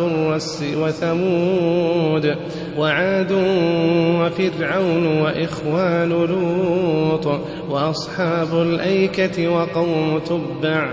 الرس وثمود وعاد وفرعون وإخوان لوط وأصحاب الأيكة وقوم تبع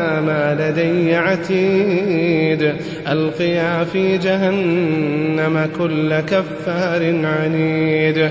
ما لدي عتيد. ألقيا في جهنم كل كفار عنيد.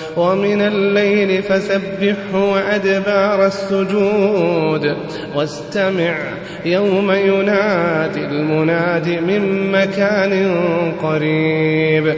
ومن الليل فسبحه وأدبار السجود. واستمع يوم ينادي المناد من مكان قريب.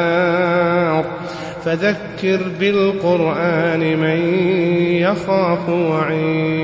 النار. فذكر بالقرآن من يخاف وعيد.